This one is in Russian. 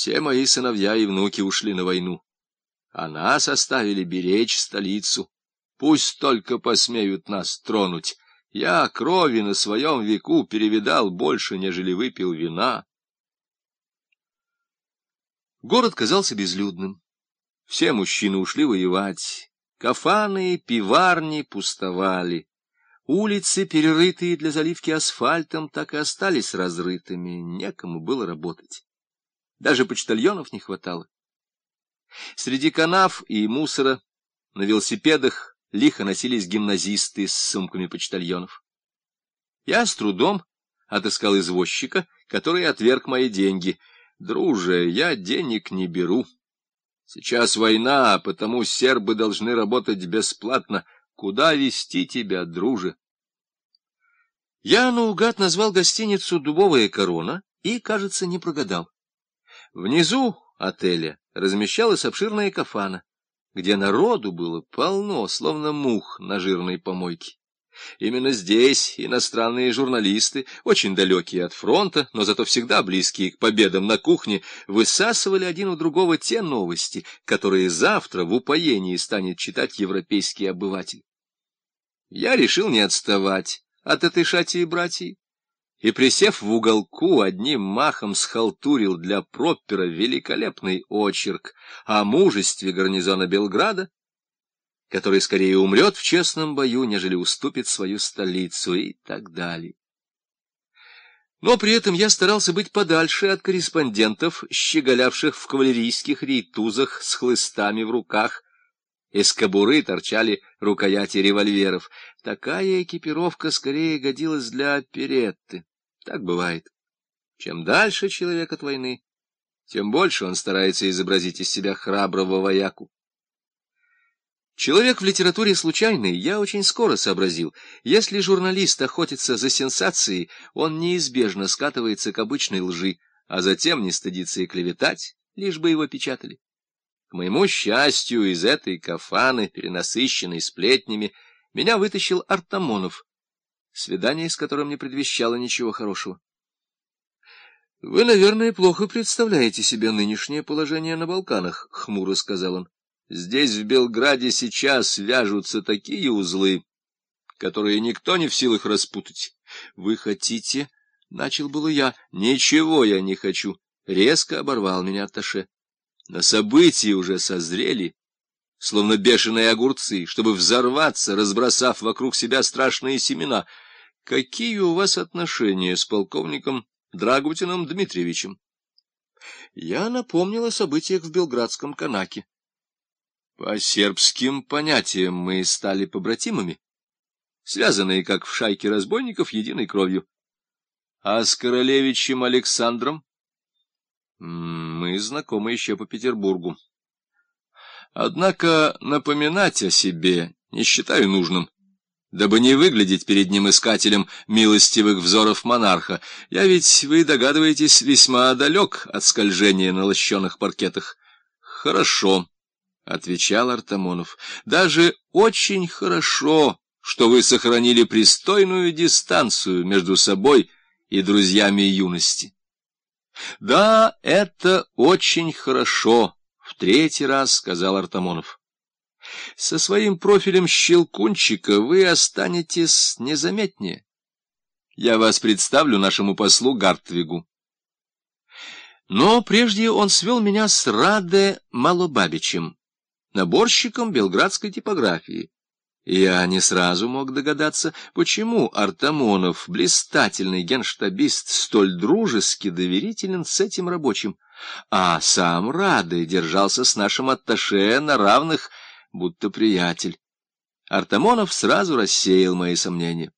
Все мои сыновья и внуки ушли на войну, а нас оставили беречь столицу. Пусть только посмеют нас тронуть. Я крови на своем веку перевидал больше, нежели выпил вина. Город казался безлюдным. Все мужчины ушли воевать. Кафаны пиварни пустовали. Улицы, перерытые для заливки асфальтом, так и остались разрытыми. Некому было работать. Даже почтальонов не хватало. Среди канав и мусора на велосипедах лихо носились гимназисты с сумками почтальонов. Я с трудом отыскал извозчика, который отверг мои деньги. Друже, я денег не беру. Сейчас война, потому сербы должны работать бесплатно. Куда вести тебя, друже? Я наугад назвал гостиницу «Дубовая корона» и, кажется, не прогадал. Внизу отеля размещалась обширная кафана, где народу было полно, словно мух на жирной помойке. Именно здесь иностранные журналисты, очень далекие от фронта, но зато всегда близкие к победам на кухне, высасывали один у другого те новости, которые завтра в упоении станет читать европейский обыватель. Я решил не отставать от этой шатии братьев и, присев в уголку, одним махом схалтурил для Проппера великолепный очерк о мужестве гарнизона Белграда, который скорее умрет в честном бою, нежели уступит свою столицу и так далее. Но при этом я старался быть подальше от корреспондентов, щеголявших в кавалерийских рейтузах с хлыстами в руках. Из кобуры торчали рукояти револьверов. Такая экипировка скорее годилась для оперетты. Так бывает. Чем дальше человек от войны, тем больше он старается изобразить из себя храброго вояку. Человек в литературе случайный, я очень скоро сообразил. Если журналист охотится за сенсацией, он неизбежно скатывается к обычной лжи, а затем не стыдится и клеветать, лишь бы его печатали. К моему счастью, из этой кафаны, перенасыщенной сплетнями, меня вытащил Артамонов, свидание с которым не предвещало ничего хорошего. — Вы, наверное, плохо представляете себе нынешнее положение на Балканах, — хмуро сказал он. — Здесь, в Белграде, сейчас вяжутся такие узлы, которые никто не в силах распутать. — Вы хотите... — начал было я. — Ничего я не хочу. Резко оборвал меня Атташе. На события уже созрели словно бешеные огурцы, чтобы взорваться, разбросав вокруг себя страшные семена. Какие у вас отношения с полковником Драгутиным Дмитриевичем? Я напомнил о событиях в Белградском Канаке. По сербским понятиям мы стали побратимами, связанные, как в шайке разбойников, единой кровью. А с королевичем Александром мы знакомы еще по Петербургу. Однако напоминать о себе не считаю нужным, дабы не выглядеть перед ним искателем милостивых взоров монарха. Я ведь, вы догадываетесь, весьма далек от скольжения на лощеных паркетах. — Хорошо, — отвечал Артамонов, — даже очень хорошо, что вы сохранили пристойную дистанцию между собой и друзьями юности. Да, это очень хорошо, в третий раз сказал Артамонов. Со своим профилем щелкунчика вы останетесь незаметнее. Я вас представлю нашему послу Гартвигу. Но прежде он свел меня с Раде Малобабичем, наборщиком белградской типографии. Я не сразу мог догадаться, почему Артамонов, блистательный генштабист, столь дружески доверителен с этим рабочим а сам Рады держался с нашим атташе на равных, будто приятель. Артамонов сразу рассеял мои сомнения.